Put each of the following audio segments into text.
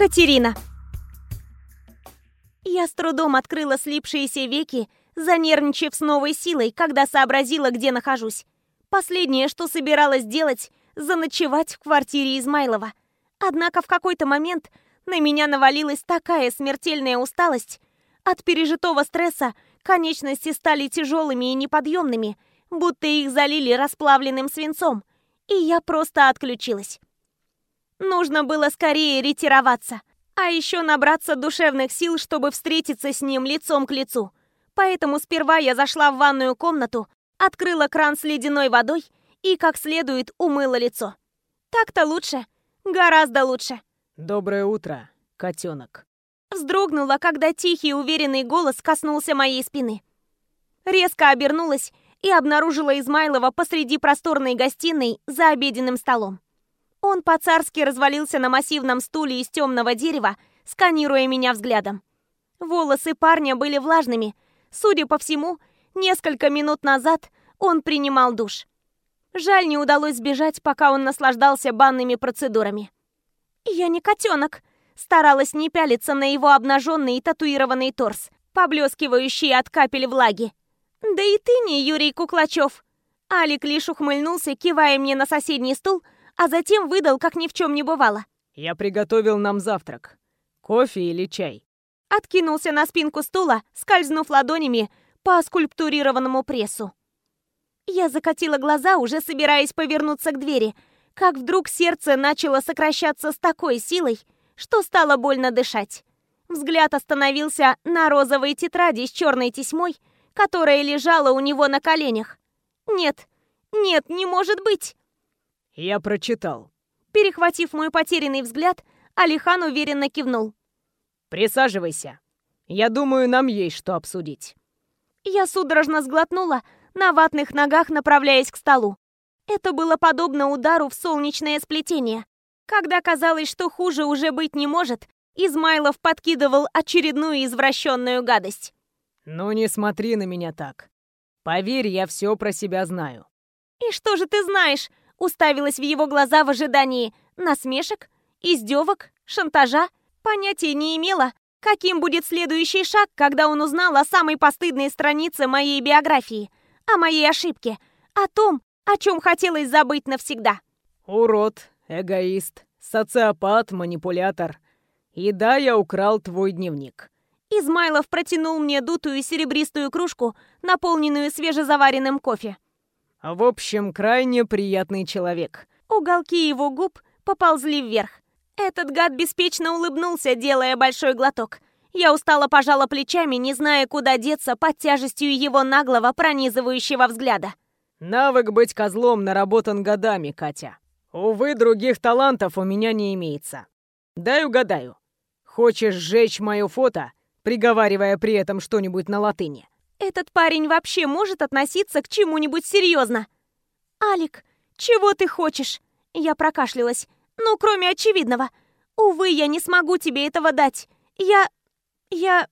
Катерина. Я с трудом открыла слипшиеся веки, занервничав с новой силой, когда сообразила, где нахожусь. Последнее, что собиралась делать, заночевать в квартире Измайлова. Однако в какой-то момент на меня навалилась такая смертельная усталость. От пережитого стресса конечности стали тяжелыми и неподъемными, будто их залили расплавленным свинцом, и я просто отключилась. Нужно было скорее ретироваться, а еще набраться душевных сил, чтобы встретиться с ним лицом к лицу. Поэтому сперва я зашла в ванную комнату, открыла кран с ледяной водой и как следует умыла лицо. Так-то лучше, гораздо лучше. Доброе утро, котенок. Вздрогнула, когда тихий уверенный голос коснулся моей спины. Резко обернулась и обнаружила Измайлова посреди просторной гостиной за обеденным столом. Он по-царски развалился на массивном стуле из темного дерева, сканируя меня взглядом. Волосы парня были влажными. Судя по всему, несколько минут назад он принимал душ. Жаль, не удалось сбежать, пока он наслаждался банными процедурами. «Я не котенок», старалась не пялиться на его обнаженный и татуированный торс, поблескивающий от капель влаги. «Да и ты не Юрий Куклачев!» Алик лишь ухмыльнулся, кивая мне на соседний стул, а затем выдал, как ни в чем не бывало. «Я приготовил нам завтрак. Кофе или чай?» Откинулся на спинку стула, скользнув ладонями по скульптурированному прессу. Я закатила глаза, уже собираясь повернуться к двери, как вдруг сердце начало сокращаться с такой силой, что стало больно дышать. Взгляд остановился на розовой тетради с черной тесьмой, которая лежала у него на коленях. Нет, нет, не может быть. Я прочитал. Перехватив мой потерянный взгляд, Алихан уверенно кивнул. Присаживайся. Я думаю, нам есть что обсудить. Я судорожно сглотнула, на ватных ногах направляясь к столу. Это было подобно удару в солнечное сплетение. Когда казалось, что хуже уже быть не может, Измайлов подкидывал очередную извращенную гадость. «Ну не смотри на меня так. Поверь, я все про себя знаю». «И что же ты знаешь?» Уставилась в его глаза в ожидании насмешек, издевок, шантажа. Понятия не имела, каким будет следующий шаг, когда он узнал о самой постыдной странице моей биографии, о моей ошибке, о том, о чем хотелось забыть навсегда. «Урод, эгоист, социопат, манипулятор. И да, я украл твой дневник». Измайлов протянул мне дутую серебристую кружку, наполненную свежезаваренным кофе. В общем, крайне приятный человек. Уголки его губ поползли вверх. Этот гад беспечно улыбнулся, делая большой глоток. Я устало пожала плечами, не зная, куда деться под тяжестью его наглого, пронизывающего взгляда. Навык быть козлом наработан годами, Катя. Увы, других талантов у меня не имеется. Дай угадаю. Хочешь сжечь мое фото, приговаривая при этом что-нибудь на латыни? Этот парень вообще может относиться к чему-нибудь серьезно? Алик, чего ты хочешь? Я прокашлялась. Ну, кроме очевидного. Увы, я не смогу тебе этого дать. Я... я...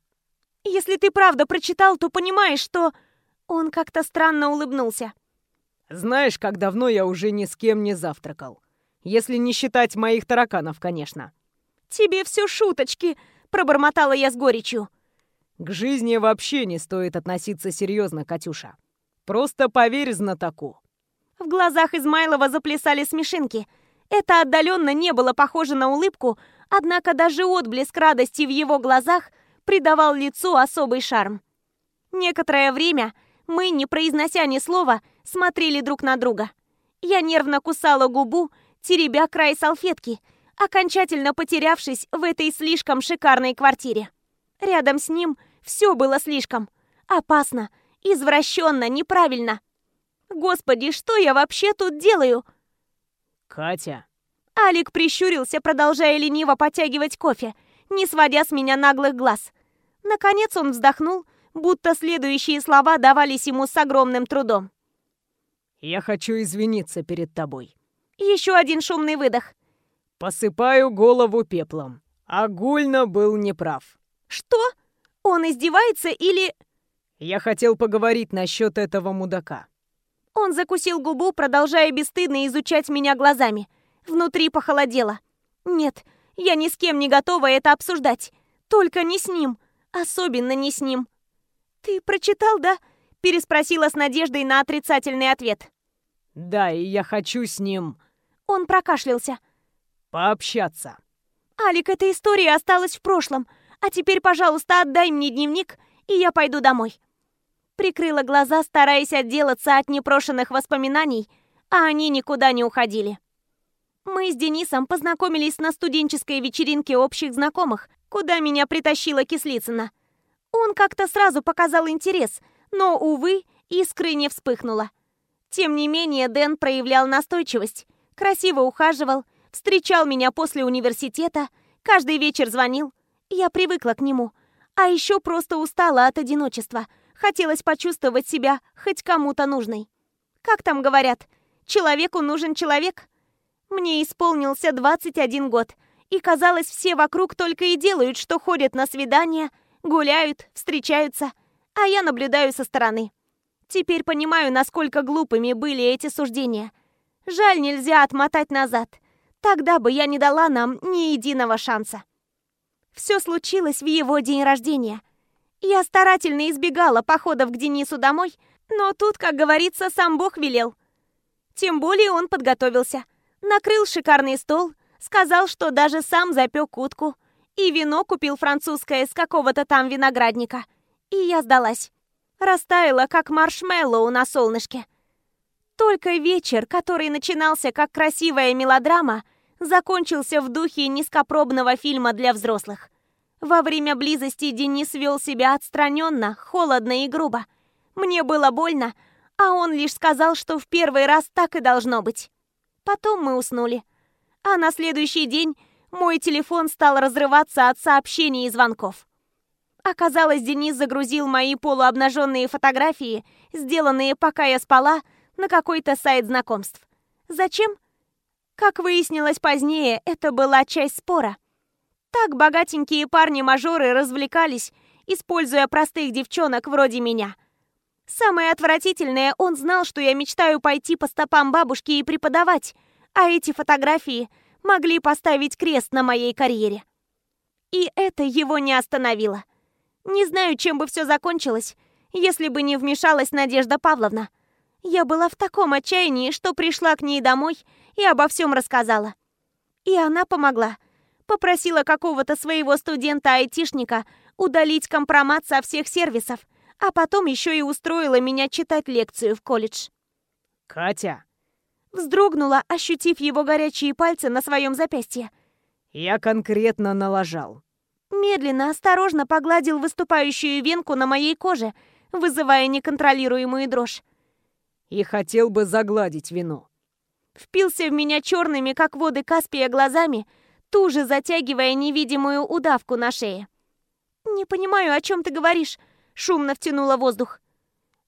Если ты правда прочитал, то понимаешь, что... Он как-то странно улыбнулся. Знаешь, как давно я уже ни с кем не завтракал. Если не считать моих тараканов, конечно. Тебе все шуточки, пробормотала я с горечью. К жизни вообще не стоит относиться серьезно, Катюша. Просто поверь знатоку. В глазах Измайлова заплясали смешинки. Это отдаленно не было похоже на улыбку, однако даже отблеск радости в его глазах придавал лицу особый шарм. Некоторое время мы, не произнося ни слова, смотрели друг на друга. Я нервно кусала губу, теребя край салфетки, окончательно потерявшись в этой слишком шикарной квартире. Рядом с ним все было слишком. Опасно, извращенно, неправильно. Господи, что я вообще тут делаю? Катя. Алик прищурился, продолжая лениво потягивать кофе, не сводя с меня наглых глаз. Наконец он вздохнул, будто следующие слова давались ему с огромным трудом. «Я хочу извиниться перед тобой». Еще один шумный выдох. «Посыпаю голову пеплом. Агульно был неправ». «Что?» Он издевается или... Я хотел поговорить насчет этого мудака. Он закусил губу, продолжая бесстыдно изучать меня глазами. Внутри похолодело. Нет, Я ни с кем не готова это обсуждать. Только не с ним. Особенно не с ним. «Ты прочитал, да?» – переспросила с надеждой на отрицательный ответ. «Да, и я хочу с ним...» Он прокашлялся. «Пообщаться». «Алик, эта история осталась в прошлом. А теперь, пожалуйста, отдай мне дневник, и я пойду домой». Прикрыла глаза, стараясь отделаться от непрошенных воспоминаний, а они никуда не уходили. Мы с Денисом познакомились на студенческой вечеринке общих знакомых, куда меня притащила Кислицына. Он как-то сразу показал интерес, но, увы, искры не вспыхнуло. Тем не менее, Дэн проявлял настойчивость, красиво ухаживал, встречал меня после университета, каждый вечер звонил. Я привыкла к нему. А еще просто устала от одиночества. Хотелось почувствовать себя хоть кому-то нужной. Как там говорят, человеку нужен человек? Мне исполнился 21 год, и казалось, все вокруг только и делают, что ходят на свидания, гуляют, встречаются, а я наблюдаю со стороны. Теперь понимаю, насколько глупыми были эти суждения. Жаль, нельзя отмотать назад. Тогда бы я не дала нам ни единого шанса. Все случилось в его день рождения. Я старательно избегала походов к Денису домой, но тут, как говорится, сам Бог велел. Тем более он подготовился. Накрыл шикарный стол, сказал, что даже сам запек утку. И вино купил французское с какого-то там виноградника. И я сдалась. Растаяла, как маршмеллоу на солнышке. Только вечер, который начинался как красивая мелодрама, закончился в духе низкопробного фильма для взрослых. Во время близости Денис вел себя отстраненно, холодно и грубо. Мне было больно, а он лишь сказал, что в первый раз так и должно быть. Потом мы уснули. А на следующий день мой телефон стал разрываться от сообщений и звонков. Оказалось, Денис загрузил мои полуобнаженные фотографии, сделанные пока я спала, на какой-то сайт знакомств. Зачем? Как выяснилось позднее, это была часть спора. Так богатенькие парни-мажоры развлекались, используя простых девчонок вроде меня. Самое отвратительное, он знал, что я мечтаю пойти по стопам бабушки и преподавать, а эти фотографии могли поставить крест на моей карьере. И это его не остановило. Не знаю, чем бы все закончилось, если бы не вмешалась Надежда Павловна. Я была в таком отчаянии, что пришла к ней домой и обо всем рассказала. И она помогла. Попросила какого-то своего студента-айтишника удалить компромат со всех сервисов, а потом еще и устроила меня читать лекцию в колледж. «Катя!» Вздрогнула, ощутив его горячие пальцы на своем запястье. «Я конкретно налажал. Медленно, осторожно погладил выступающую венку на моей коже, вызывая неконтролируемую дрожь. И хотел бы загладить вину. Впился в меня черными, как воды Каспия, глазами, туже затягивая невидимую удавку на шее. «Не понимаю, о чем ты говоришь», — шумно втянула воздух.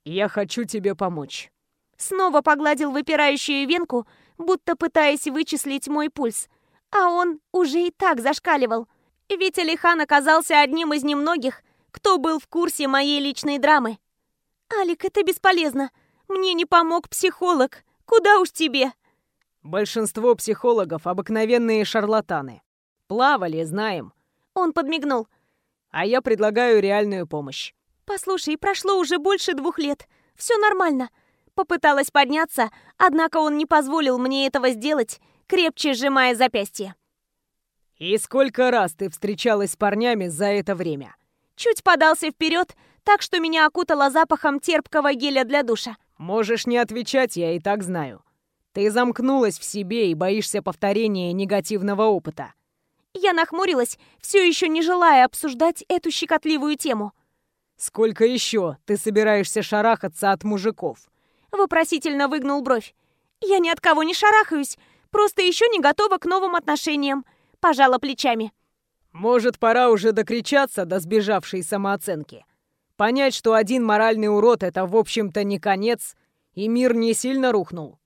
«Я хочу тебе помочь». Снова погладил выпирающую венку, будто пытаясь вычислить мой пульс. А он уже и так зашкаливал. Ведь Алихан оказался одним из немногих, кто был в курсе моей личной драмы. «Алик, это бесполезно. Мне не помог психолог. Куда уж тебе?» «Большинство психологов — обыкновенные шарлатаны. Плавали, знаем». Он подмигнул. «А я предлагаю реальную помощь». «Послушай, прошло уже больше двух лет. Все нормально». Попыталась подняться, однако он не позволил мне этого сделать, крепче сжимая запястье. «И сколько раз ты встречалась с парнями за это время?» Чуть подался вперед, так что меня окутало запахом терпкого геля для душа. «Можешь не отвечать, я и так знаю. Ты замкнулась в себе и боишься повторения негативного опыта». Я нахмурилась, все еще не желая обсуждать эту щекотливую тему. «Сколько еще ты собираешься шарахаться от мужиков?» Вопросительно выгнул бровь. «Я ни от кого не шарахаюсь, просто еще не готова к новым отношениям пожала плечами. Может, пора уже докричаться до сбежавшей самооценки. Понять, что один моральный урод — это, в общем-то, не конец, и мир не сильно рухнул.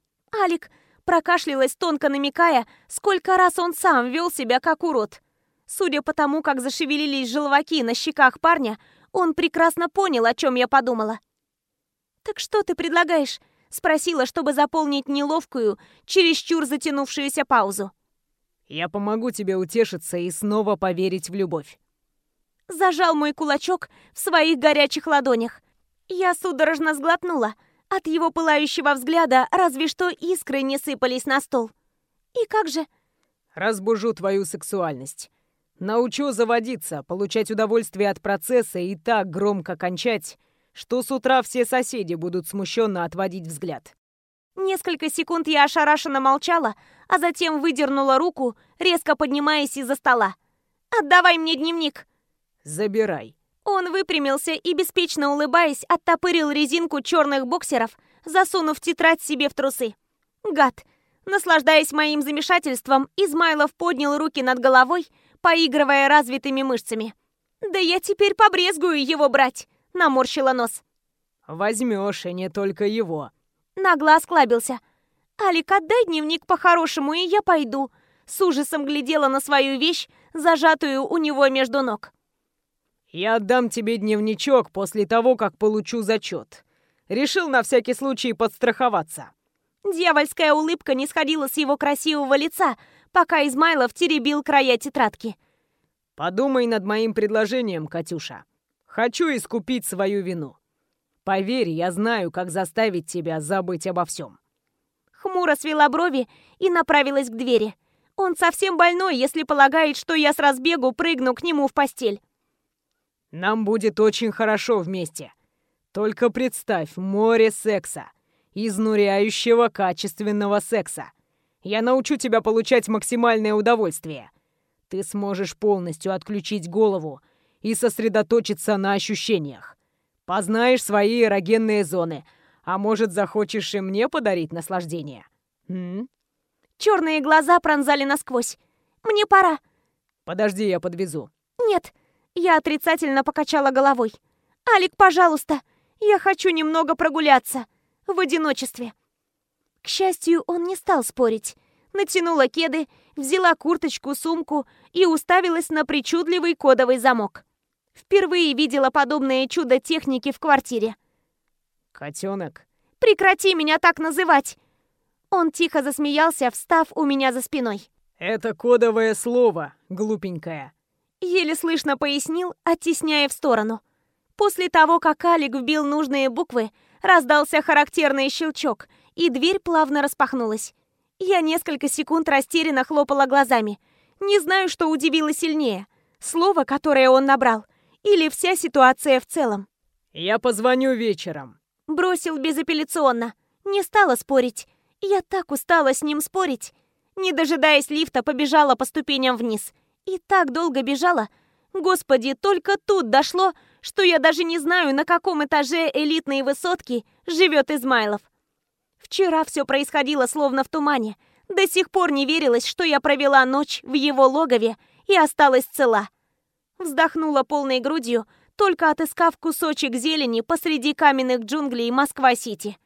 Алик прокашлялась, тонко намекая, сколько раз он сам вел себя как урод. Судя по тому, как зашевелились желваки на щеках парня, он прекрасно понял, о чем я подумала. «Так что ты предлагаешь?» — спросила, чтобы заполнить неловкую, чересчур затянувшуюся паузу. Я помогу тебе утешиться и снова поверить в любовь. Зажал мой кулачок в своих горячих ладонях. Я судорожно сглотнула. От его пылающего взгляда разве что искры не сыпались на стол. И как же? Разбужу твою сексуальность. Научу заводиться, получать удовольствие от процесса и так громко кончать, что с утра все соседи будут смущенно отводить взгляд. Несколько секунд я ошарашенно молчала, а затем выдернула руку, резко поднимаясь из-за стола. «Отдавай мне дневник!» «Забирай!» Он выпрямился и, беспечно улыбаясь, оттопырил резинку черных боксеров, засунув тетрадь себе в трусы. Гад! Наслаждаясь моим замешательством, Измайлов поднял руки над головой, поигрывая развитыми мышцами. «Да я теперь побрезгую его брать!» — наморщила нос. «Возьмешь, и не только его!» Нагло осклабился. «Алик, отдай дневник по-хорошему, и я пойду!» С ужасом глядела на свою вещь, зажатую у него между ног. «Я отдам тебе дневничок после того, как получу зачет. Решил на всякий случай подстраховаться». Дьявольская улыбка не сходила с его красивого лица, пока Измайлов теребил края тетрадки. «Подумай над моим предложением, Катюша. Хочу искупить свою вину. Поверь, я знаю, как заставить тебя забыть обо всем». Хмуро свела брови и направилась к двери. Он совсем больной, если полагает, что я с разбегу прыгну к нему в постель. «Нам будет очень хорошо вместе. Только представь, море секса. Изнуряющего качественного секса. Я научу тебя получать максимальное удовольствие. Ты сможешь полностью отключить голову и сосредоточиться на ощущениях. Познаешь свои эрогенные зоны, а может, захочешь и мне подарить наслаждение? М? Черные глаза пронзали насквозь. Мне пора. Подожди, я подвезу. Нет. Я отрицательно покачала головой. Алик, пожалуйста, я хочу немного прогуляться. В одиночестве. К счастью, он не стал спорить. Натянула кеды, взяла курточку, сумку и уставилась на причудливый кодовый замок. Впервые видела подобное чудо техники в квартире. «Котенок». «Прекрати меня так называть!» Он тихо засмеялся, встав у меня за спиной. «Это кодовое слово, глупенькая». Еле слышно пояснил, оттесняя в сторону. После того, как Алик вбил нужные буквы, раздался характерный щелчок — и дверь плавно распахнулась. Я несколько секунд растерянно хлопала глазами. Не знаю, что удивило сильнее. Слово, которое он набрал, или вся ситуация в целом. «Я позвоню вечером», — бросил безапелляционно. Не стала спорить. Я так устала с ним спорить. Не дожидаясь лифта, побежала по ступеням вниз. И так долго бежала. Господи, только тут дошло, что я даже не знаю, на каком этаже элитной высотки живет Измайлов. Вчера все происходило словно в тумане. До сих пор не верилось, что я провела ночь в его логове и осталась цела. Вздохнула полной грудью, только отыскав кусочек зелени посреди каменных джунглей Москва-Сити.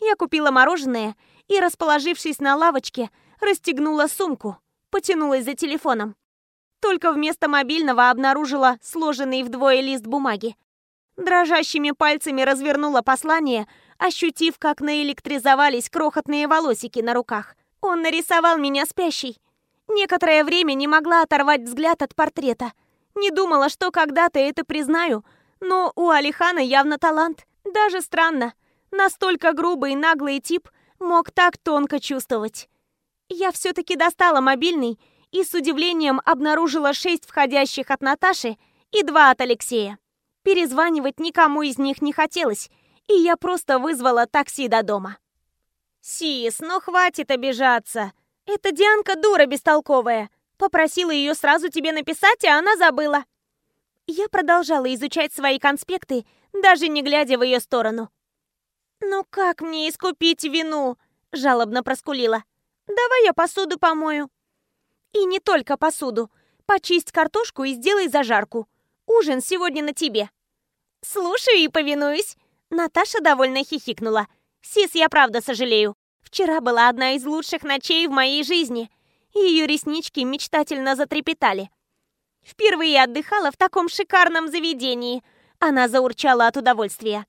Я купила мороженое и, расположившись на лавочке, расстегнула сумку, потянулась за телефоном. Только вместо мобильного обнаружила сложенный вдвое лист бумаги. Дрожащими пальцами развернула послание — ощутив, как наэлектризовались крохотные волосики на руках. Он нарисовал меня спящей. Некоторое время не могла оторвать взгляд от портрета. Не думала, что когда-то это признаю, но у Алихана явно талант. Даже странно. Настолько грубый и наглый тип мог так тонко чувствовать. Я все-таки достала мобильный и с удивлением обнаружила шесть входящих от Наташи и два от Алексея. Перезванивать никому из них не хотелось, и я просто вызвала такси до дома. «Сис, ну хватит обижаться. Это Дианка дура бестолковая. Попросила ее сразу тебе написать, а она забыла». Я продолжала изучать свои конспекты, даже не глядя в ее сторону. «Ну как мне искупить вину?» – жалобно проскулила. «Давай я посуду помою». «И не только посуду. Почисть картошку и сделай зажарку. Ужин сегодня на тебе». «Слушаю и повинуюсь», Наташа довольно хихикнула. «Сис, я правда сожалею. Вчера была одна из лучших ночей в моей жизни». Ее реснички мечтательно затрепетали. «Впервые отдыхала в таком шикарном заведении». Она заурчала от удовольствия.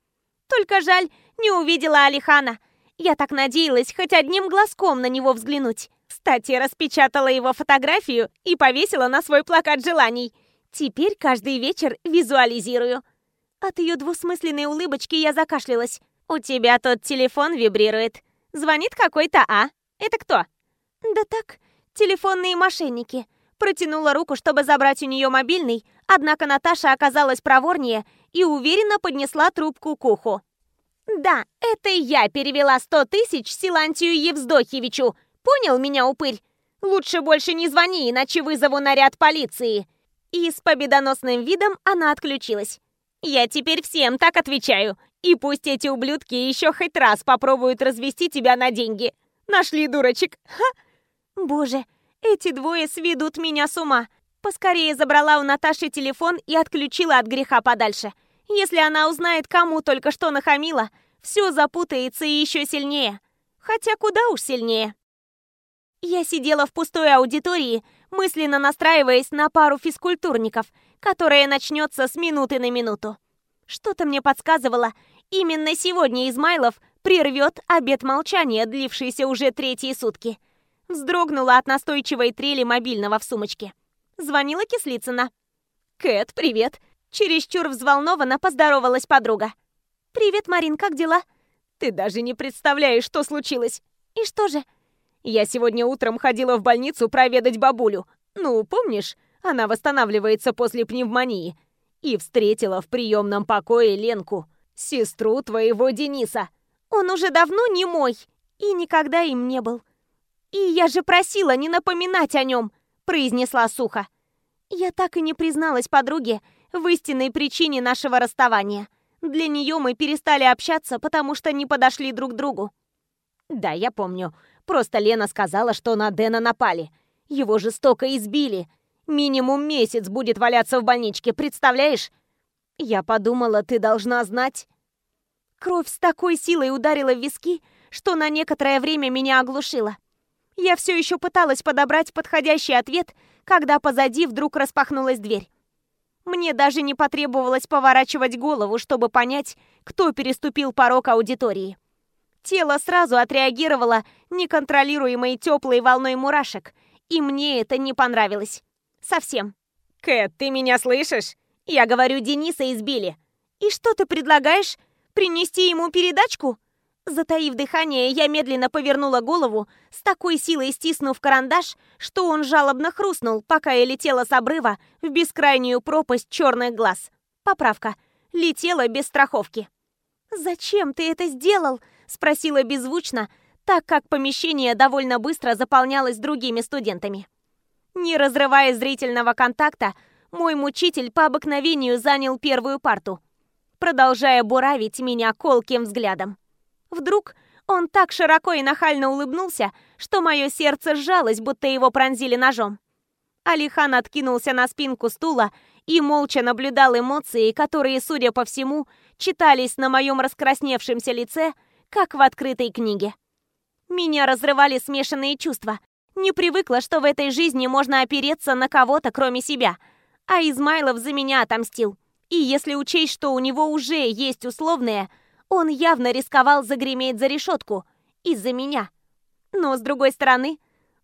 «Только жаль, не увидела Алихана. Я так надеялась хоть одним глазком на него взглянуть». Кстати, распечатала его фотографию и повесила на свой плакат желаний. Теперь каждый вечер визуализирую. От ее двусмысленной улыбочки я закашлялась. «У тебя тот телефон вибрирует. Звонит какой-то А. Это кто?» «Да так, телефонные мошенники». Протянула руку, чтобы забрать у нее мобильный, однако Наташа оказалась проворнее и уверенно поднесла трубку к уху. «Да, это я перевела сто тысяч Силантию Евздохевичу. Понял меня, упырь? Лучше больше не звони, иначе вызову наряд полиции». И с победоносным видом она отключилась. «Я теперь всем так отвечаю. И пусть эти ублюдки еще хоть раз попробуют развести тебя на деньги. Нашли дурочек. Ха! Боже, эти двое сведут меня с ума. Поскорее забрала у Наташи телефон и отключила от греха подальше. Если она узнает, кому только что нахамила, все запутается еще сильнее. Хотя куда уж сильнее. Я сидела в пустой аудитории, мысленно настраиваясь на пару физкультурников, которая начнется с минуты на минуту. Что-то мне подсказывало, именно сегодня Измайлов прервет обед молчания, длившийся уже третьи сутки. Вздрогнула от настойчивой трели мобильного в сумочке. Звонила Кислицына. «Кэт, привет!» Чересчур взволнованно поздоровалась подруга. «Привет, Марин, как дела?» «Ты даже не представляешь, что случилось!» «И что же?» «Я сегодня утром ходила в больницу проведать бабулю. Ну, помнишь, она восстанавливается после пневмонии. И встретила в приемном покое Ленку, сестру твоего Дениса. Он уже давно не мой и никогда им не был. И я же просила не напоминать о нем, произнесла сухо. Я так и не призналась подруге в истинной причине нашего расставания. Для нее мы перестали общаться, потому что не подошли друг другу. Да, я помню. Просто Лена сказала, что на Дэна напали. Его жестоко избили. Минимум месяц будет валяться в больничке, представляешь? Я подумала, ты должна знать. Кровь с такой силой ударила в виски, что на некоторое время меня оглушила. Я все еще пыталась подобрать подходящий ответ, когда позади вдруг распахнулась дверь. Мне даже не потребовалось поворачивать голову, чтобы понять, кто переступил порог аудитории. Тело сразу отреагировало неконтролируемой теплой волной мурашек, и мне это не понравилось. Совсем. «Кэт, ты меня слышишь? Я говорю, Дениса избили». «И что ты предлагаешь? Принести ему передачку?» Затаив дыхание, я медленно повернула голову, с такой силой стиснув карандаш, что он жалобно хрустнул, пока я летела с обрыва в бескрайнюю пропасть черных глаз. Поправка. Летела без страховки. «Зачем ты это сделал?» – спросила беззвучно, так как помещение довольно быстро заполнялось другими студентами. Не разрывая зрительного контакта, мой мучитель по обыкновению занял первую парту, продолжая буравить меня колким взглядом. Вдруг он так широко и нахально улыбнулся, что мое сердце сжалось, будто его пронзили ножом. Алихан откинулся на спинку стула и молча наблюдал эмоции, которые, судя по всему, читались на моем раскрасневшемся лице, как в открытой книге. Меня разрывали смешанные чувства. Не привыкла, что в этой жизни можно опереться на кого-то, кроме себя. А Измайлов за меня отомстил. И если учесть, что у него уже есть условное – он явно рисковал загреметь за решетку из-за меня. Но, с другой стороны,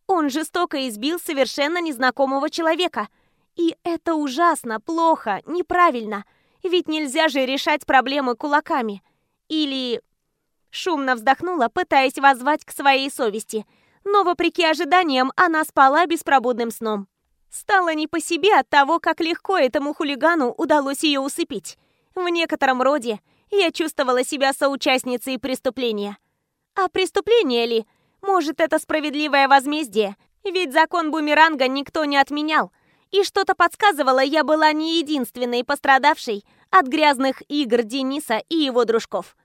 он жестоко избил совершенно незнакомого человека. И это ужасно, плохо, неправильно. Ведь нельзя же решать проблемы кулаками. Или... Шумно вздохнула, пытаясь воззвать к своей совести. Но, вопреки ожиданиям, она спала беспробудным сном. Стало не по себе от того, как легко этому хулигану удалось ее усыпить. В некотором роде я чувствовала себя соучастницей преступления. А преступление ли? Может, это справедливое возмездие? Ведь закон бумеранга никто не отменял. И что-то подсказывало, я была не единственной пострадавшей от грязных игр Дениса и его дружков.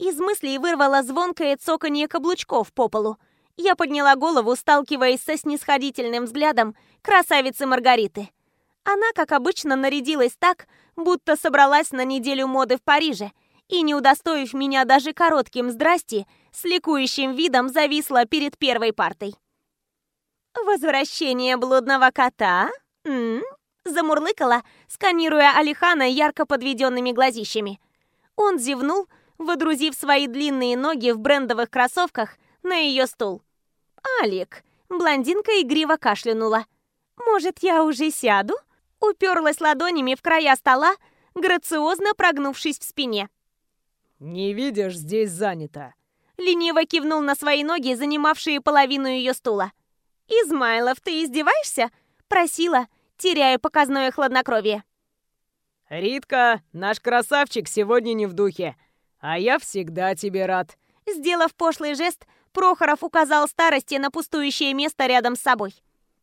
Из мыслей вырвало звонкое цоканье каблучков по полу. Я подняла голову, сталкиваясь со снисходительным взглядом красавицы Маргариты. Она, как обычно, нарядилась так, будто собралась на неделю моды в Париже, и, не удостоив меня даже коротким «здрасти», с ликующим видом зависла перед первой партой. «Возвращение блудного кота?» М -м? Замурлыкала, сканируя Алихана ярко подведенными глазищами. Он зевнул, водрузив свои длинные ноги в брендовых кроссовках на ее стул. «Алик, Блондинка игриво кашлянула. «Может, я уже сяду?» Уперлась ладонями в края стола, грациозно прогнувшись в спине. «Не видишь, здесь занято». Лениво кивнул на свои ноги, занимавшие половину ее стула. «Измайлов, ты издеваешься?» Просила, теряя показное хладнокровие. «Ритка, наш красавчик сегодня не в духе, а я всегда тебе рад». Сделав пошлый жест, Прохоров указал старости на пустующее место рядом с собой.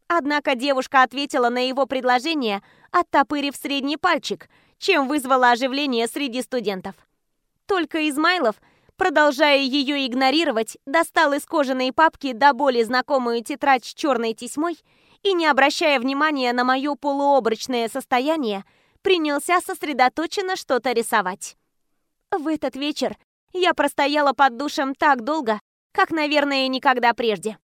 Однако девушка ответила на его предложение, оттопырив средний пальчик, чем вызвала оживление среди студентов. Только Измайлов, продолжая ее игнорировать, достал из кожаной папки до боли знакомую тетрадь с черной тесьмой и, не обращая внимания на мое полуобрачное состояние, принялся сосредоточенно что-то рисовать. В этот вечер я простояла под душем так долго, как, наверное, никогда прежде.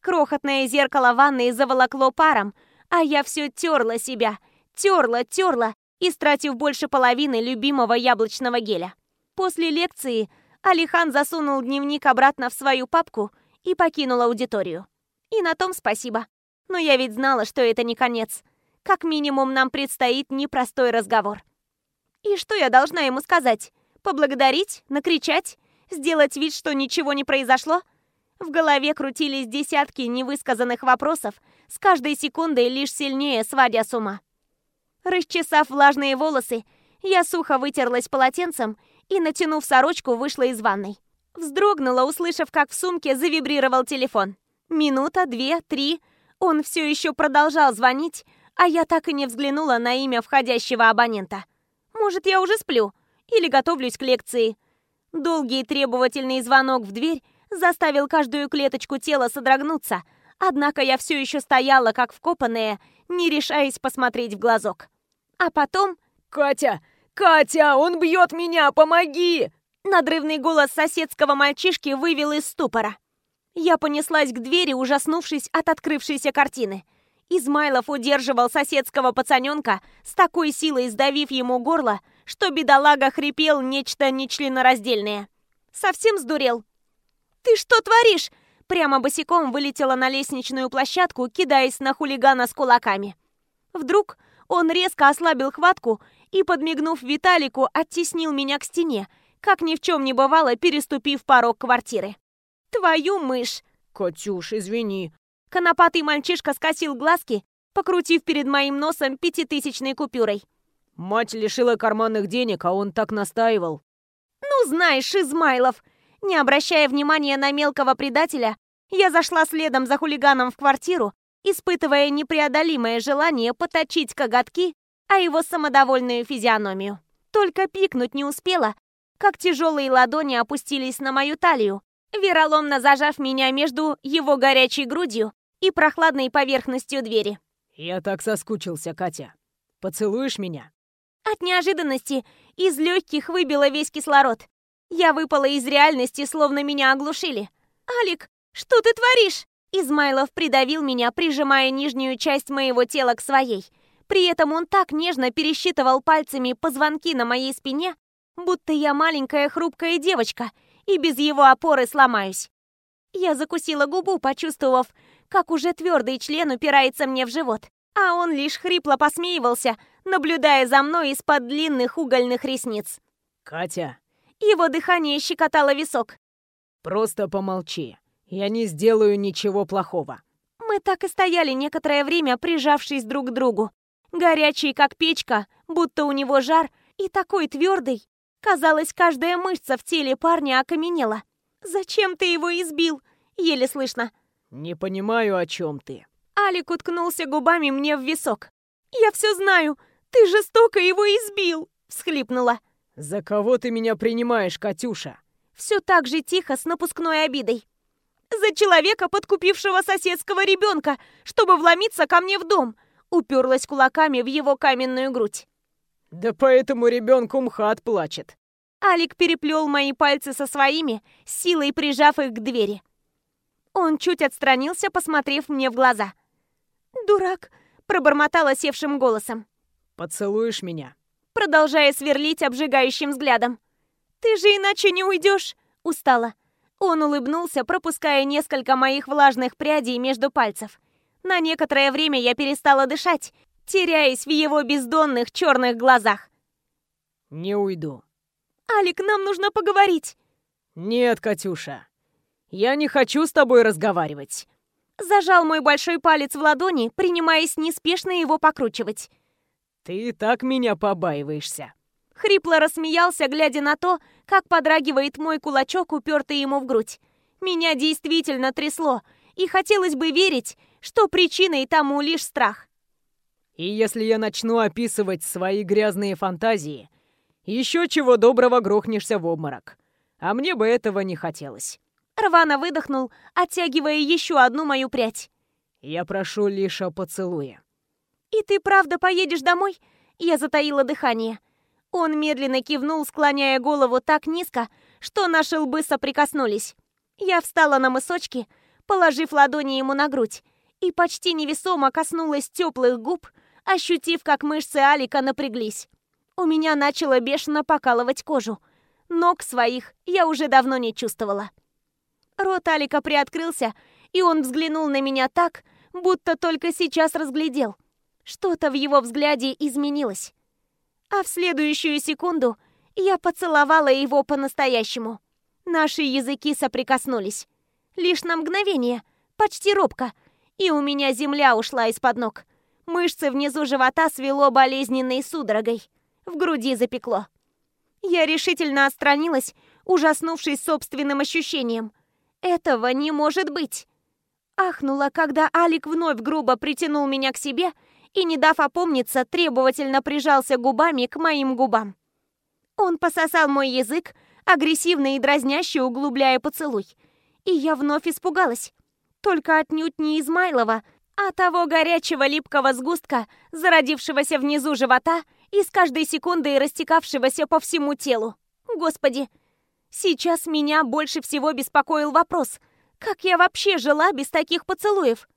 Крохотное зеркало ванной заволокло паром, а я все терла себя, терла, терла, истратив больше половины любимого яблочного геля. После лекции Алихан засунул дневник обратно в свою папку и покинул аудиторию. И на том спасибо. Но я ведь знала, что это не конец. Как минимум, нам предстоит непростой разговор. И что я должна ему сказать? Поблагодарить? Накричать? Сделать вид, что ничего не произошло? В голове крутились десятки невысказанных вопросов, с каждой секундой лишь сильнее сводя с ума. Расчесав влажные волосы, я сухо вытерлась полотенцем и, натянув сорочку, вышла из ванной. Вздрогнула, услышав, как в сумке завибрировал телефон. Минута, две, три. Он все еще продолжал звонить, а я так и не взглянула на имя входящего абонента. Может, я уже сплю или готовлюсь к лекции. Долгий требовательный звонок в дверь заставил каждую клеточку тела содрогнуться, однако я все еще стояла, как вкопанная, не решаясь посмотреть в глазок. А потом... «Катя! Катя! Он бьет меня! Помоги!» Надрывный голос соседского мальчишки вывел из ступора. Я понеслась к двери, ужаснувшись от открывшейся картины. Измайлов удерживал соседского пацаненка, с такой силой сдавив ему горло, что бедолага хрипел нечто нечленораздельное. Совсем сдурел. «Ты что творишь?» Прямо босиком вылетела на лестничную площадку, кидаясь на хулигана с кулаками. Вдруг он резко ослабил хватку и, подмигнув Виталику, оттеснил меня к стене, как ни в чем не бывало, переступив порог квартиры. «Твою мышь!» «Катюш, извини!» Конопатый мальчишка скосил глазки, покрутив перед моим носом пятитысячной купюрой. Мать лишила карманных денег, а он так настаивал. «Ну, знаешь, Измайлов!» Не обращая внимания на мелкого предателя, я зашла следом за хулиганом в квартиру, испытывая непреодолимое желание поточить коготки, а его самодовольную физиономию. Только пикнуть не успела, как тяжелые ладони опустились на мою талию, вероломно зажав меня между его горячей грудью и прохладной поверхностью двери. «Я так соскучился, Катя. Поцелуешь меня?» От неожиданности из легких выбило весь кислород. Я выпала из реальности, словно меня оглушили. «Алик, что ты творишь?» Измайлов придавил меня, прижимая нижнюю часть моего тела к своей. При этом он так нежно пересчитывал пальцами позвонки на моей спине, будто я маленькая хрупкая девочка, и без его опоры сломаюсь. Я закусила губу, почувствовав, как уже твердый член упирается мне в живот, а он лишь хрипло посмеивался, наблюдая за мной из-под длинных угольных ресниц. «Катя!» Его дыхание щекотало висок. «Просто помолчи. Я не сделаю ничего плохого». Мы так и стояли некоторое время, прижавшись друг к другу. Горячий, как печка, будто у него жар, и такой твердый. Казалось, каждая мышца в теле парня окаменела. «Зачем ты его избил?» Еле слышно. «Не понимаю, о чем ты». Алик уткнулся губами мне в висок. «Я все знаю. Ты жестоко его избил!» Всхлипнула. «За кого ты меня принимаешь, Катюша?» Все так же тихо, с напускной обидой. «За человека, подкупившего соседского ребенка, чтобы вломиться ко мне в дом!» Уперлась кулаками в его каменную грудь. «Да поэтому ребенку МХАТ плачет!» Алик переплел мои пальцы со своими, силой прижав их к двери. Он чуть отстранился, посмотрев мне в глаза. «Дурак!» – пробормотала севшим голосом. «Поцелуешь меня?» Продолжая сверлить обжигающим взглядом. «Ты же иначе не уйдешь!» – устала. Он улыбнулся, пропуская несколько моих влажных прядей между пальцев. На некоторое время я перестала дышать, теряясь в его бездонных черных глазах. «Не уйду». «Алик, нам нужно поговорить». «Нет, Катюша, я не хочу с тобой разговаривать». Зажал мой большой палец в ладони, принимаясь неспешно его покручивать. «Ты так меня побаиваешься». Хрипло рассмеялся, глядя на то, как подрагивает мой кулачок, упертый ему в грудь. Меня действительно трясло, и хотелось бы верить, что причиной тому лишь страх. И если я начну описывать свои грязные фантазии, еще чего доброго грохнешься в обморок. А мне бы этого не хотелось. Рвано выдохнул, оттягивая еще одну мою прядь. Я прошу лишь о поцелуе. «И ты правда поедешь домой?» Я затаила дыхание. Он медленно кивнул, склоняя голову так низко, что наши лбы соприкоснулись. Я встала на мысочки, положив ладони ему на грудь, и почти невесомо коснулась теплых губ, ощутив, как мышцы Алика напряглись. У меня начало бешено покалывать кожу. Ног своих я уже давно не чувствовала. Рот Алика приоткрылся, и он взглянул на меня так, будто только сейчас разглядел. Что-то в его взгляде изменилось. А в следующую секунду я поцеловала его по-настоящему. Наши языки соприкоснулись. Лишь на мгновение, почти робко, и у меня земля ушла из-под ног. Мышцы внизу живота свело болезненной судорогой. В груди запекло. Я решительно отстранилась, ужаснувшись собственным ощущением. Этого не может быть. Ахнула, когда Алик вновь грубо притянул меня к себе и, не дав опомниться, требовательно прижался губами к моим губам. Он пососал мой язык, агрессивно и дразняще углубляя поцелуй. И я вновь испугалась. Только отнюдь не Измайлова, а того горячего липкого сгустка, зародившегося внизу живота и с каждой секундой растекавшегося по всему телу. Господи, сейчас меня больше всего беспокоил вопрос, как я вообще жила без таких поцелуев?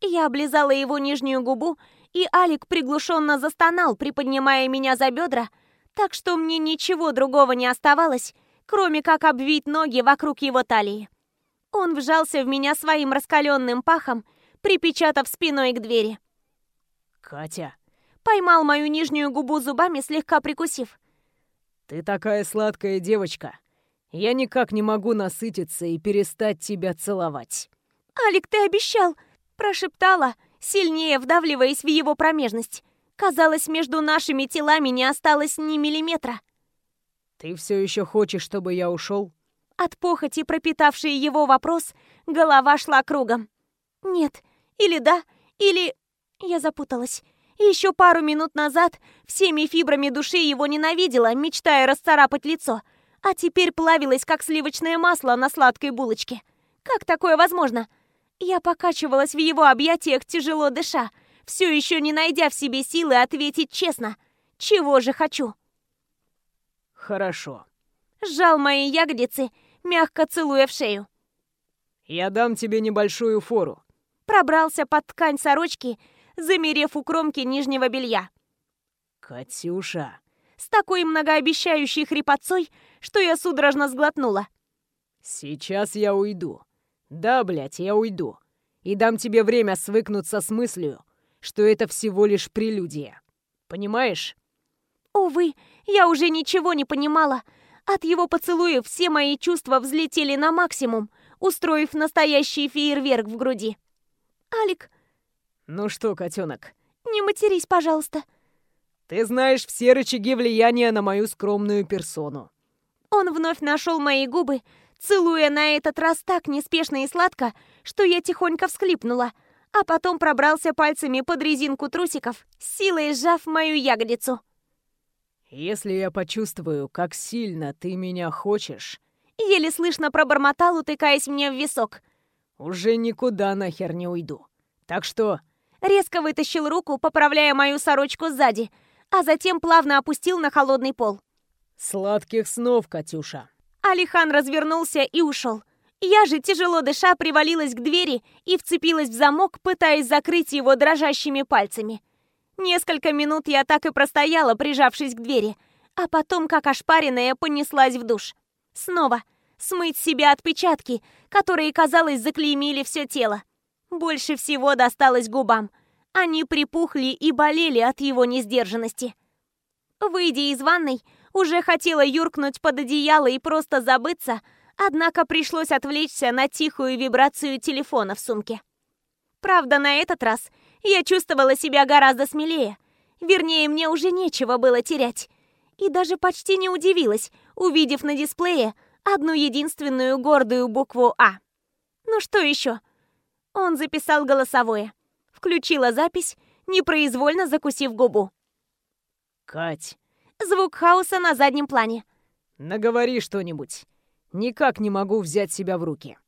Я облизала его нижнюю губу и Алик приглушенно застонал, приподнимая меня за бедра, так что мне ничего другого не оставалось, кроме как обвить ноги вокруг его талии. Он вжался в меня своим раскаленным пахом, припечатав спиной к двери. «Катя!» Поймал мою нижнюю губу зубами, слегка прикусив. «Ты такая сладкая девочка. Я никак не могу насытиться и перестать тебя целовать». «Алик, ты обещал!» – прошептала – сильнее вдавливаясь в его промежность. Казалось, между нашими телами не осталось ни миллиметра. «Ты все еще хочешь, чтобы я ушел?» От похоти, пропитавшей его вопрос, голова шла кругом. «Нет, или да, или...» Я запуталась. Еще пару минут назад всеми фибрами души его ненавидела, мечтая расцарапать лицо, а теперь плавилась, как сливочное масло на сладкой булочке. Как такое возможно? Я покачивалась в его объятиях, тяжело дыша, все еще не найдя в себе силы ответить честно. Чего же хочу? Хорошо. Сжал мои ягодицы, мягко целуя в шею. Я дам тебе небольшую фору. Пробрался под ткань сорочки, замерев у кромки нижнего белья. Катюша. С такой многообещающей хрипотцой, что я судорожно сглотнула. Сейчас я уйду. Да, блядь, я уйду. И дам тебе время свыкнуться с мыслью, что это всего лишь прелюдия. Понимаешь? Увы, я уже ничего не понимала. От его поцелуев все мои чувства взлетели на максимум, устроив настоящий фейерверк в груди. Алик... Ну что, котенок? Не матерись, пожалуйста. Ты знаешь все рычаги влияния на мою скромную персону. Он вновь нашел мои губы, целуя на этот раз так неспешно и сладко, что я тихонько всхлипнула, а потом пробрался пальцами под резинку трусиков, силой сжав мою ягодицу. «Если я почувствую, как сильно ты меня хочешь...» Еле слышно пробормотал, утыкаясь мне в висок. «Уже никуда нахер не уйду. Так что...» Резко вытащил руку, поправляя мою сорочку сзади, а затем плавно опустил на холодный пол. «Сладких снов, Катюша!» Алихан развернулся и ушел. Я же, тяжело дыша, привалилась к двери и вцепилась в замок, пытаясь закрыть его дрожащими пальцами. Несколько минут я так и простояла, прижавшись к двери, а потом, как ошпаренная, понеслась в душ. Снова. смыть себя отпечатки, которые, казалось, заклеймили все тело. Больше всего досталось губам. Они припухли и болели от его несдержанности. Выйдя из ванной, уже хотела юркнуть под одеяло и просто забыться, однако пришлось отвлечься на тихую вибрацию телефона в сумке. Правда, на этот раз я чувствовала себя гораздо смелее. Вернее, мне уже нечего было терять. И даже почти не удивилась, увидев на дисплее одну единственную гордую букву «А». Ну что еще? Он записал голосовое. Включила запись, непроизвольно закусив губу. «Кать!» Звук хаоса на заднем плане. «Наговори что-нибудь. Никак не могу взять себя в руки».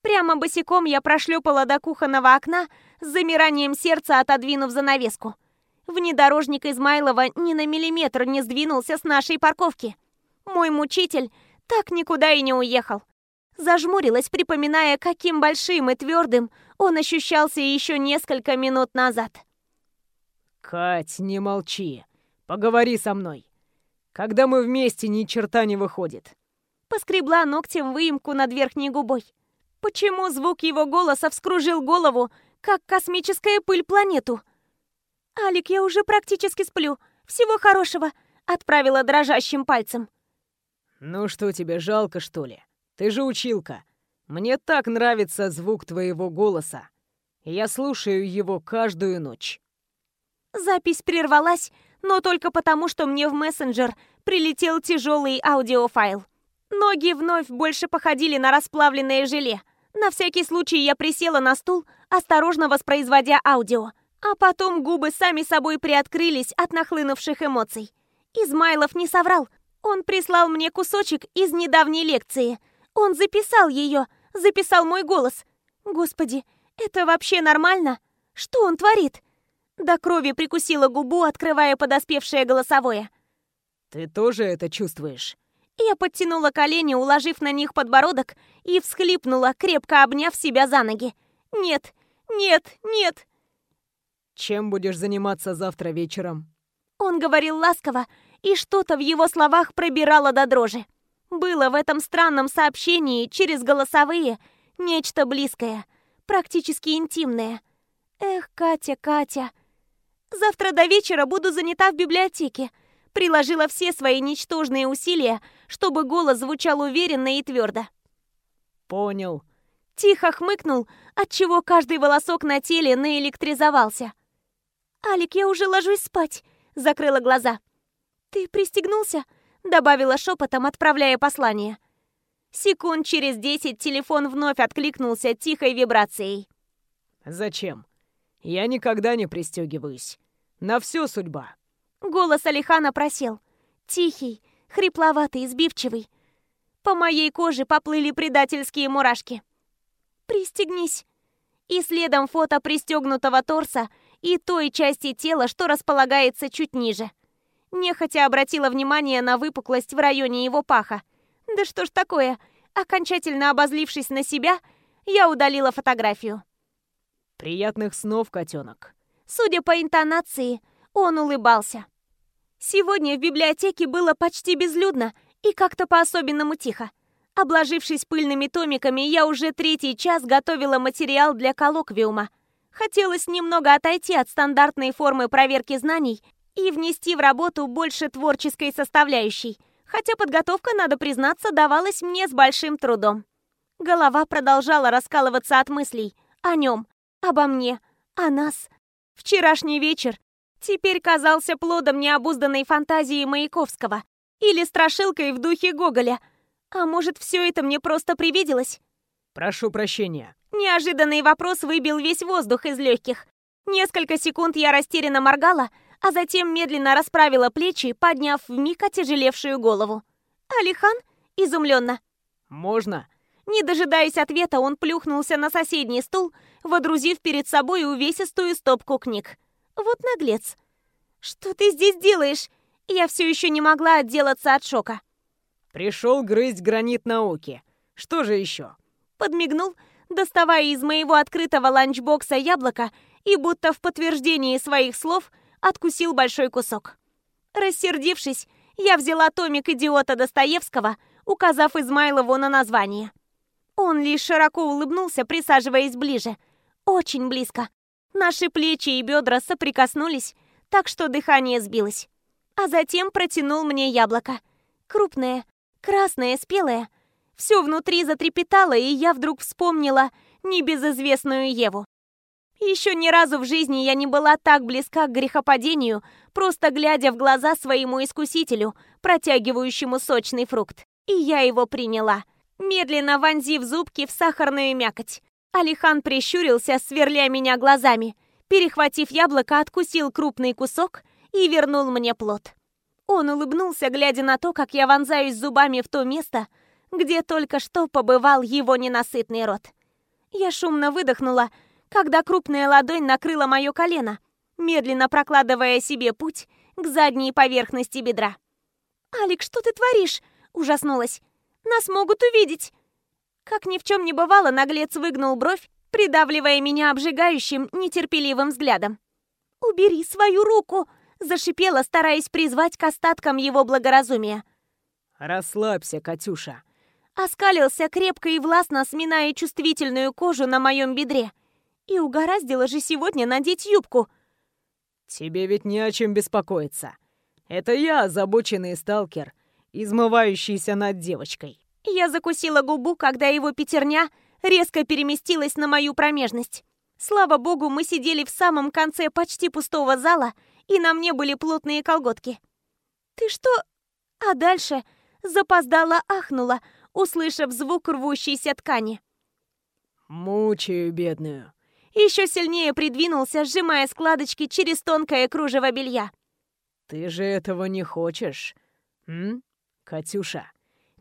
Прямо босиком я прошлепала до кухонного окна, с замиранием сердца отодвинув занавеску. Внедорожник Измайлова ни на миллиметр не сдвинулся с нашей парковки. Мой мучитель так никуда и не уехал. Зажмурилась, припоминая, каким большим и твердым он ощущался еще несколько минут назад. «Кать, не молчи. Поговори со мной. Когда мы вместе, ни черта не выходит». Поскребла ногтем выемку над верхней губой. Почему звук его голоса вскружил голову, как космическая пыль планету? «Алик, я уже практически сплю. Всего хорошего», — отправила дрожащим пальцем. «Ну что тебе, жалко, что ли? Ты же училка. Мне так нравится звук твоего голоса. Я слушаю его каждую ночь». Запись прервалась, но только потому, что мне в мессенджер прилетел тяжелый аудиофайл. Ноги вновь больше походили на расплавленное желе. На всякий случай я присела на стул, осторожно воспроизводя аудио. А потом губы сами собой приоткрылись от нахлынувших эмоций. Измайлов не соврал. Он прислал мне кусочек из недавней лекции. Он записал ее, записал мой голос. Господи, это вообще нормально? Что он творит? До крови прикусила губу, открывая подоспевшее голосовое. «Ты тоже это чувствуешь?» Я подтянула колени, уложив на них подбородок, и всхлипнула, крепко обняв себя за ноги. «Нет, нет, нет!» «Чем будешь заниматься завтра вечером?» Он говорил ласково, и что-то в его словах пробирало до дрожи. Было в этом странном сообщении через голосовые нечто близкое, практически интимное. Эх, Катя, Катя. Завтра до вечера буду занята в библиотеке. Приложила все свои ничтожные усилия, чтобы голос звучал уверенно и твердо. Понял. Тихо хмыкнул, отчего каждый волосок на теле наэлектризовался. «Алик, я уже ложусь спать», — закрыла глаза. «Ты пристегнулся?» — добавила шепотом, отправляя послание. Секунд через десять телефон вновь откликнулся тихой вибрацией. «Зачем? Я никогда не пристегиваюсь. На все судьба». Голос Алихана просел. Тихий, хрипловатый, сбивчивый. По моей коже поплыли предательские мурашки. «Пристегнись». И следом фото пристегнутого торса и той части тела, что располагается чуть ниже. Нехотя обратила внимание на выпуклость в районе его паха. Да что ж такое? Окончательно обозлившись на себя, я удалила фотографию. «Приятных снов, котенок». Судя по интонации, он улыбался. Сегодня в библиотеке было почти безлюдно и как-то по-особенному тихо. Обложившись пыльными томиками, я уже третий час готовила материал для коллоквиума. Хотелось немного отойти от стандартной формы проверки знаний и внести в работу больше творческой составляющей, хотя подготовка, надо признаться, давалась мне с большим трудом. Голова продолжала раскалываться от мыслей о нем, обо мне, о нас. Вчерашний вечер теперь казался плодом необузданной фантазии Маяковского или страшилкой в духе Гоголя. А может, все это мне просто привиделось? Прошу прощения. Неожиданный вопрос выбил весь воздух из легких. Несколько секунд я растерянно моргала, а затем медленно расправила плечи, подняв вмиг отяжелевшую голову. «Алихан?» – изумленно. «Можно?» Не дожидаясь ответа, он плюхнулся на соседний стул, водрузив перед собой увесистую стопку книг. Вот наглец. «Что ты здесь делаешь?» Я все еще не могла отделаться от шока. «Пришел грызть гранит науки. Что же еще?» Подмигнул, доставая из моего открытого ланчбокса яблоко и будто в подтверждении своих слов откусил большой кусок. Рассердившись, я взяла томик идиота Достоевского, указав Измайлову на название. Он лишь широко улыбнулся, присаживаясь ближе. Очень близко. Наши плечи и бедра соприкоснулись, так что дыхание сбилось. А затем протянул мне яблоко. Крупное, красное, спелое. Все внутри затрепетало, и я вдруг вспомнила небезызвестную Еву. Еще ни разу в жизни я не была так близка к грехопадению, просто глядя в глаза своему искусителю, протягивающему сочный фрукт. И я его приняла, медленно вонзив зубки в сахарную мякоть. Алихан прищурился, сверля меня глазами. Перехватив яблоко, откусил крупный кусок и вернул мне плод. Он улыбнулся, глядя на то, как я вонзаюсь зубами в то место, где только что побывал его ненасытный рот. Я шумно выдохнула, когда крупная ладонь накрыла мое колено, медленно прокладывая себе путь к задней поверхности бедра. «Алик, что ты творишь?» – ужаснулась. «Нас могут увидеть!» Как ни в чем не бывало, наглец выгнул бровь, придавливая меня обжигающим, нетерпеливым взглядом. «Убери свою руку!» – зашипела, стараясь призвать к остаткам его благоразумия. «Расслабься, Катюша!» Оскалился крепко и властно, сминая чувствительную кожу на моем бедре. И угораздило же сегодня надеть юбку. Тебе ведь не о чем беспокоиться. Это я, озабоченный сталкер, измывающийся над девочкой. Я закусила губу, когда его пятерня резко переместилась на мою промежность. Слава богу, мы сидели в самом конце почти пустого зала, и на мне были плотные колготки. «Ты что?» А дальше запоздала ахнула, услышав звук рвущейся ткани. «Мучаю бедную», еще сильнее придвинулся, сжимая складочки через тонкое кружево белья. «Ты же этого не хочешь, м, Катюша?»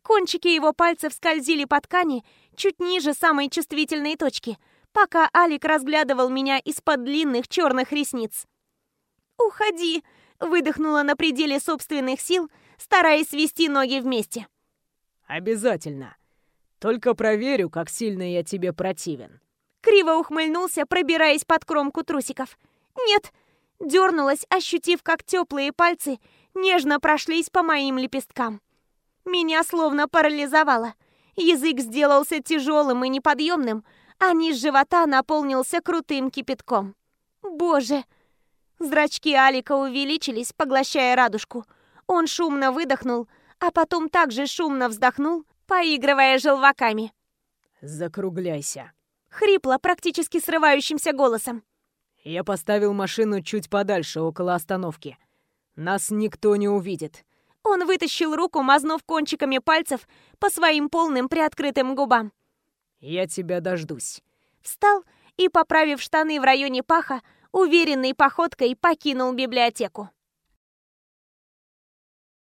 Кончики его пальцев скользили по ткани чуть ниже самой чувствительной точки, пока Алик разглядывал меня из-под длинных черных ресниц. «Уходи!» — выдохнула на пределе собственных сил, стараясь свести ноги вместе. «Обязательно. Только проверю, как сильно я тебе противен». Криво ухмыльнулся, пробираясь под кромку трусиков. «Нет!» Дернулась, ощутив, как теплые пальцы нежно прошлись по моим лепесткам. Меня словно парализовало. Язык сделался тяжелым и неподъемным, а низ живота наполнился крутым кипятком. «Боже!» Зрачки Алика увеличились, поглощая радужку. Он шумно выдохнул, а потом также шумно вздохнул, поигрывая желваками. «Закругляйся», Хрипло, практически срывающимся голосом. «Я поставил машину чуть подальше, около остановки. Нас никто не увидит». Он вытащил руку, мазнув кончиками пальцев по своим полным приоткрытым губам. «Я тебя дождусь». Встал и, поправив штаны в районе паха, уверенной походкой покинул библиотеку.